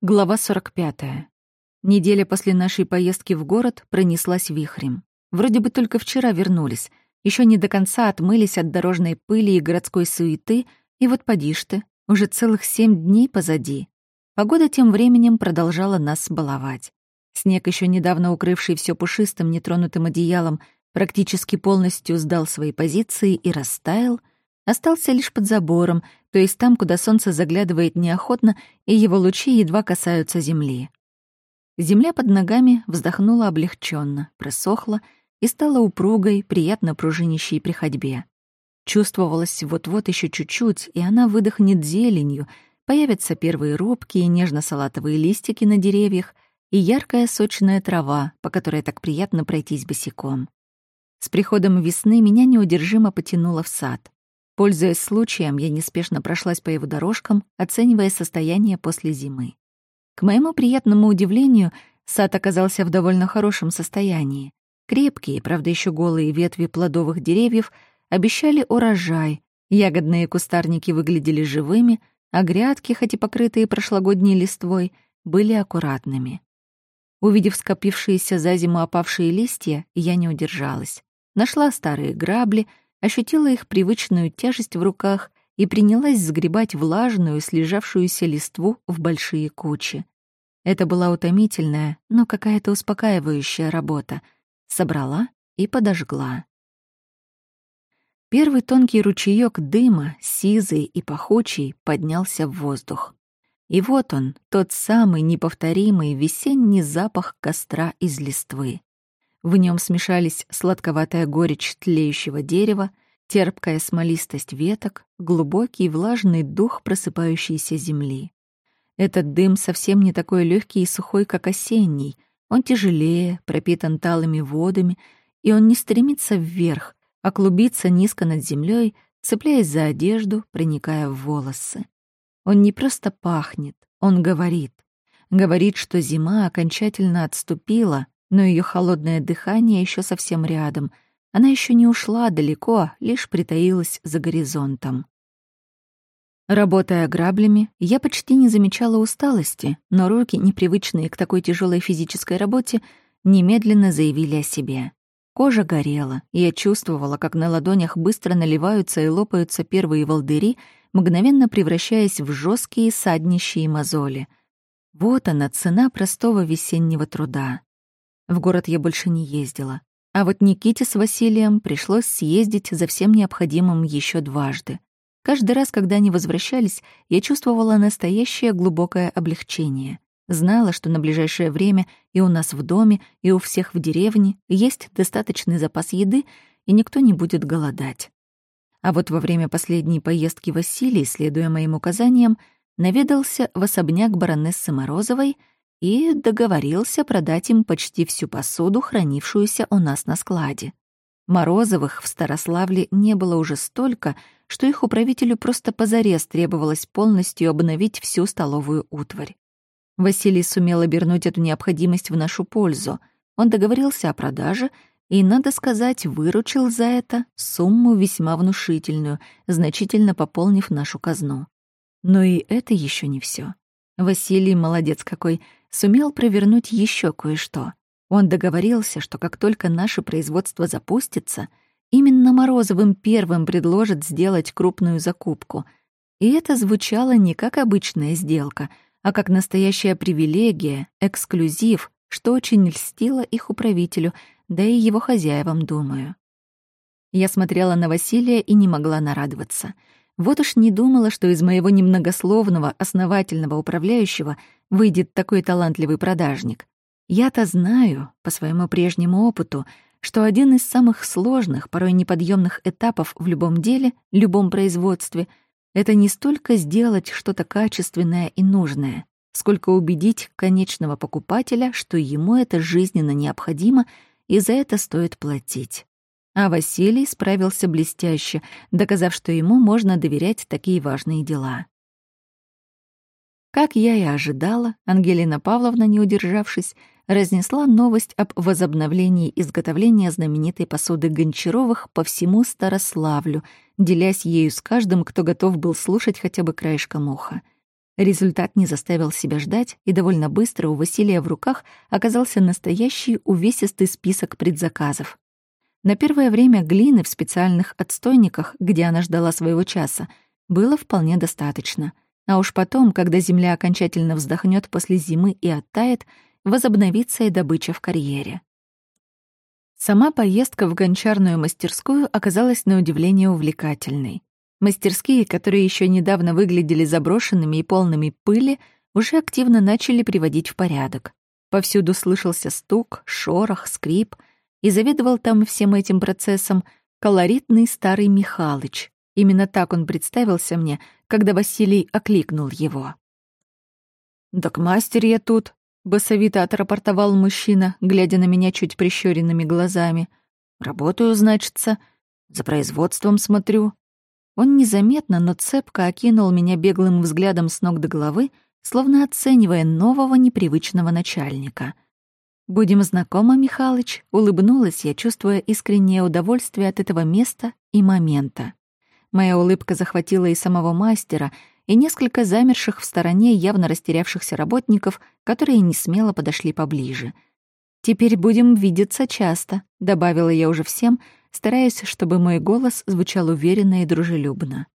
Глава 45. Неделя после нашей поездки в город пронеслась вихрем. Вроде бы только вчера вернулись, еще не до конца отмылись от дорожной пыли и городской суеты, и вот поди ж ты, уже целых семь дней позади. Погода тем временем продолжала нас баловать. Снег, еще недавно укрывший все пушистым нетронутым одеялом, практически полностью сдал свои позиции и растаял, остался лишь под забором, то есть там, куда солнце заглядывает неохотно, и его лучи едва касаются земли. Земля под ногами вздохнула облегченно, просохла и стала упругой, приятно пружинищей при ходьбе. Чувствовалось вот-вот еще чуть-чуть, и она выдохнет зеленью, появятся первые робкие нежно-салатовые листики на деревьях и яркая сочная трава, по которой так приятно пройтись босиком. С приходом весны меня неудержимо потянуло в сад. Пользуясь случаем, я неспешно прошлась по его дорожкам, оценивая состояние после зимы. К моему приятному удивлению, сад оказался в довольно хорошем состоянии. Крепкие, правда, еще голые ветви плодовых деревьев обещали урожай, ягодные кустарники выглядели живыми, а грядки, хоть и покрытые прошлогодней листвой, были аккуратными. Увидев скопившиеся за зиму опавшие листья, я не удержалась. Нашла старые грабли — ощутила их привычную тяжесть в руках и принялась сгребать влажную, слежавшуюся листву в большие кучи. Это была утомительная, но какая-то успокаивающая работа. Собрала и подожгла. Первый тонкий ручеёк дыма, сизый и пахучий, поднялся в воздух. И вот он, тот самый неповторимый весенний запах костра из листвы. В нем смешались сладковатая горечь тлеющего дерева, терпкая смолистость веток, глубокий влажный дух просыпающейся земли. Этот дым совсем не такой легкий и сухой, как осенний. Он тяжелее, пропитан талыми водами, и он не стремится вверх, а клубится низко над землей, цепляясь за одежду, проникая в волосы. Он не просто пахнет, он говорит. Говорит, что зима окончательно отступила, но ее холодное дыхание еще совсем рядом. Она еще не ушла далеко, лишь притаилась за горизонтом. Работая граблями, я почти не замечала усталости, но руки, непривычные к такой тяжелой физической работе, немедленно заявили о себе. Кожа горела, и я чувствовала, как на ладонях быстро наливаются и лопаются первые волдыри, мгновенно превращаясь в жесткие саднищие мозоли. Вот она, цена простого весеннего труда. В город я больше не ездила. А вот Никите с Василием пришлось съездить за всем необходимым еще дважды. Каждый раз, когда они возвращались, я чувствовала настоящее глубокое облегчение. Знала, что на ближайшее время и у нас в доме, и у всех в деревне есть достаточный запас еды, и никто не будет голодать. А вот во время последней поездки Василий, следуя моим указаниям, наведался в особняк баронессы Морозовой — и договорился продать им почти всю посуду, хранившуюся у нас на складе. Морозовых в Старославле не было уже столько, что их управителю просто позарез требовалось полностью обновить всю столовую утварь. Василий сумел обернуть эту необходимость в нашу пользу. Он договорился о продаже и, надо сказать, выручил за это сумму весьма внушительную, значительно пополнив нашу казну. Но и это еще не все. Василий молодец какой — сумел провернуть еще кое-что. Он договорился, что как только наше производство запустится, именно Морозовым первым предложат сделать крупную закупку. И это звучало не как обычная сделка, а как настоящая привилегия, эксклюзив, что очень льстило их управителю, да и его хозяевам, думаю. Я смотрела на Василия и не могла нарадоваться — вот уж не думала, что из моего немногословного, основательного управляющего выйдет такой талантливый продажник. Я-то знаю, по своему прежнему опыту, что один из самых сложных, порой неподъемных этапов в любом деле, любом производстве — это не столько сделать что-то качественное и нужное, сколько убедить конечного покупателя, что ему это жизненно необходимо и за это стоит платить. А Василий справился блестяще, доказав, что ему можно доверять такие важные дела. Как я и ожидала, Ангелина Павловна, не удержавшись, разнесла новость об возобновлении изготовления знаменитой посуды Гончаровых по всему Старославлю, делясь ею с каждым, кто готов был слушать хотя бы краешком уха. Результат не заставил себя ждать, и довольно быстро у Василия в руках оказался настоящий увесистый список предзаказов. На первое время глины в специальных отстойниках, где она ждала своего часа, было вполне достаточно. А уж потом, когда земля окончательно вздохнет после зимы и оттает, возобновится и добыча в карьере. Сама поездка в гончарную мастерскую оказалась на удивление увлекательной. Мастерские, которые еще недавно выглядели заброшенными и полными пыли, уже активно начали приводить в порядок. Повсюду слышался стук, шорох, скрип, и заведовал там всем этим процессом колоритный старый Михалыч. Именно так он представился мне, когда Василий окликнул его. «Так мастер я тут», — басовито отрапортовал мужчина, глядя на меня чуть прищуренными глазами. «Работаю, значится. За производством смотрю. Он незаметно, но цепко окинул меня беглым взглядом с ног до головы, словно оценивая нового непривычного начальника. «Будем знакомы, Михалыч», — улыбнулась я, чувствуя искреннее удовольствие от этого места и момента. Моя улыбка захватила и самого мастера, и несколько замерших в стороне явно растерявшихся работников, которые не смело подошли поближе. «Теперь будем видеться часто», — добавила я уже всем, — стараясь, чтобы мой голос звучал уверенно и дружелюбно.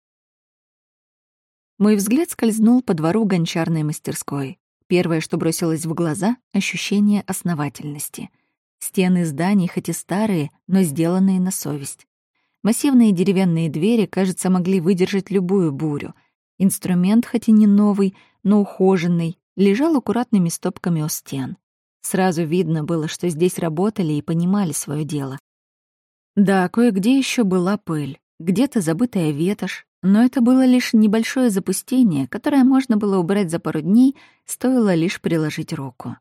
Мой взгляд скользнул по двору гончарной мастерской. Первое, что бросилось в глаза — ощущение основательности. Стены зданий хоть и старые, но сделанные на совесть. Массивные деревянные двери, кажется, могли выдержать любую бурю. Инструмент, хоть и не новый, но ухоженный, лежал аккуратными стопками у стен. Сразу видно было, что здесь работали и понимали свое дело. Да, кое-где еще была пыль, где-то забытая ветошь, но это было лишь небольшое запустение, которое можно было убрать за пару дней, стоило лишь приложить руку.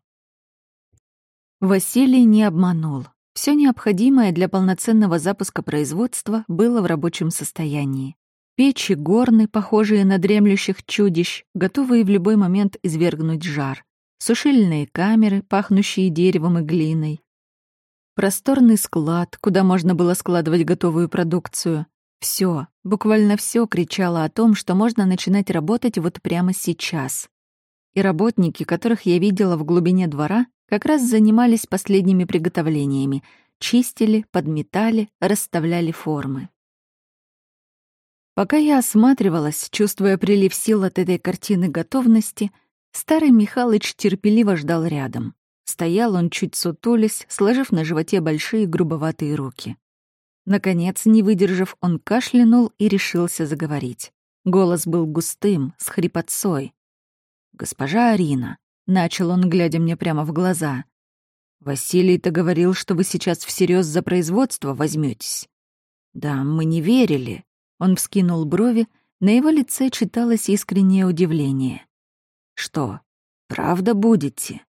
Василий не обманул. Все необходимое для полноценного запуска производства было в рабочем состоянии. Печи горны, похожие на дремлющих чудищ, готовые в любой момент извергнуть жар. Сушильные камеры, пахнущие деревом и глиной. Просторный склад, куда можно было складывать готовую продукцию. Все, буквально все кричало о том, что можно начинать работать вот прямо сейчас. И работники, которых я видела в глубине двора, как раз занимались последними приготовлениями, чистили, подметали, расставляли формы. Пока я осматривалась, чувствуя прилив сил от этой картины готовности, старый Михалыч терпеливо ждал рядом. Стоял он чуть сутулясь, сложив на животе большие грубоватые руки. Наконец, не выдержав, он кашлянул и решился заговорить. Голос был густым, с хрипотцой. «Госпожа Арина», — начал он, глядя мне прямо в глаза, «Василий-то говорил, что вы сейчас всерьез за производство возьметесь. «Да, мы не верили». Он вскинул брови, на его лице читалось искреннее удивление. «Что, правда будете?»